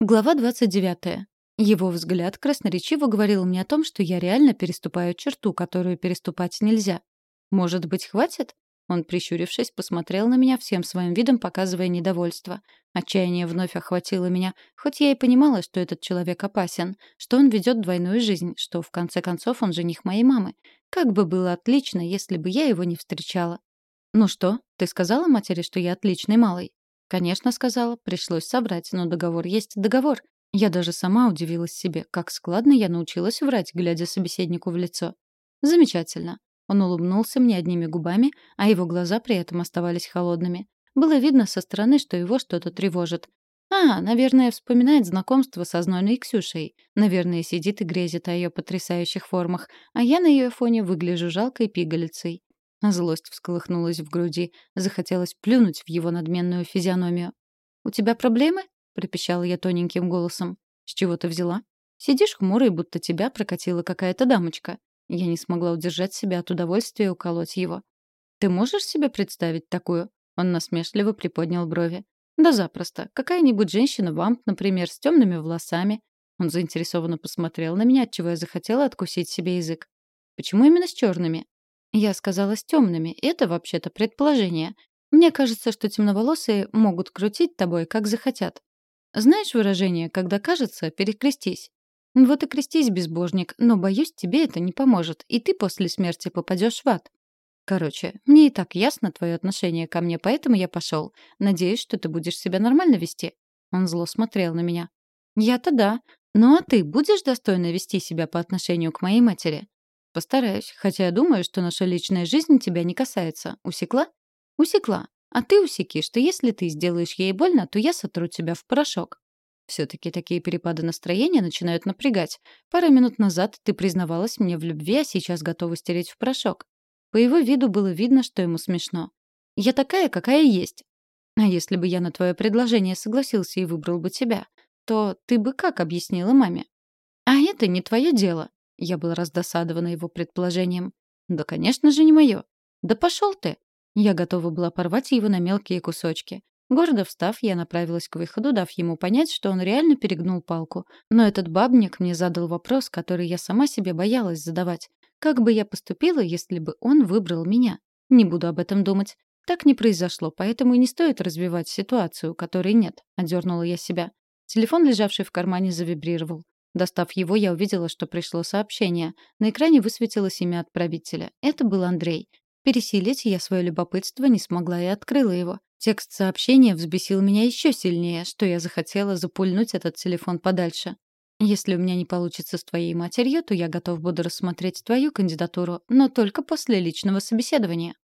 Глава 29. Его взгляд красноречиво говорил мне о том, что я реально переступаю черту, которую переступать нельзя. «Может быть, хватит?» Он, прищурившись, посмотрел на меня всем своим видом, показывая недовольство. Отчаяние вновь охватило меня, хоть я и понимала, что этот человек опасен, что он ведет двойную жизнь, что, в конце концов, он жених моей мамы. Как бы было отлично, если бы я его не встречала. «Ну что, ты сказала матери, что я отличный малый?» Конечно, сказала, пришлось собрать, но договор есть договор. Я даже сама удивилась себе, как складно я научилась врать, глядя собеседнику в лицо. Замечательно. Он улыбнулся мне одними губами, а его глаза при этом оставались холодными. Было видно со стороны, что его что-то тревожит. А, наверное, вспоминает знакомство со знойной Ксюшей. Наверное, сидит и грезит о ее потрясающих формах, а я на ее фоне выгляжу жалкой пигалицей. Злость всколыхнулась в груди. Захотелось плюнуть в его надменную физиономию. «У тебя проблемы?» — пропищала я тоненьким голосом. «С чего ты взяла? Сидишь хмурый, будто тебя прокатила какая-то дамочка». Я не смогла удержать себя от удовольствия уколоть его. «Ты можешь себе представить такую?» Он насмешливо приподнял брови. «Да запросто. Какая-нибудь женщина-вамп, например, с темными волосами». Он заинтересованно посмотрел на меня, отчего я захотела откусить себе язык. «Почему именно с черными?» Я сказала с темными. Это вообще-то предположение. Мне кажется, что темноволосые могут крутить тобой, как захотят. Знаешь выражение, когда кажется, перекрестись? Вот и крестись, безбожник, но, боюсь, тебе это не поможет, и ты после смерти попадешь в ад. Короче, мне и так ясно твое отношение ко мне, поэтому я пошел. Надеюсь, что ты будешь себя нормально вести. Он зло смотрел на меня. Я-то да. Ну а ты будешь достойно вести себя по отношению к моей матери? Постараюсь, хотя я думаю, что наша личная жизнь тебя не касается. Усекла? Усекла. А ты усеки, что если ты сделаешь ей больно, то я сотру тебя в порошок. Все-таки такие перепады настроения начинают напрягать. Пару минут назад ты признавалась мне в любви, а сейчас готова стереть в порошок. По его виду было видно, что ему смешно. Я такая, какая есть. А если бы я на твое предложение согласился и выбрал бы тебя, то ты бы как объяснила маме? А это не твое дело. Я был раздосадована его предположением. «Да, конечно же, не мое. Да пошел ты!» Я готова была порвать его на мелкие кусочки. Гордо встав, я направилась к выходу, дав ему понять, что он реально перегнул палку. Но этот бабник мне задал вопрос, который я сама себе боялась задавать. Как бы я поступила, если бы он выбрал меня? Не буду об этом думать. Так не произошло, поэтому и не стоит развивать ситуацию, которой нет. Одернула я себя. Телефон, лежавший в кармане, завибрировал. Достав его, я увидела, что пришло сообщение. На экране высветилось имя отправителя. Это был Андрей. Пересилить я свое любопытство не смогла и открыла его. Текст сообщения взбесил меня еще сильнее, что я захотела запульнуть этот телефон подальше. Если у меня не получится с твоей матерью, то я готов буду рассмотреть твою кандидатуру, но только после личного собеседования.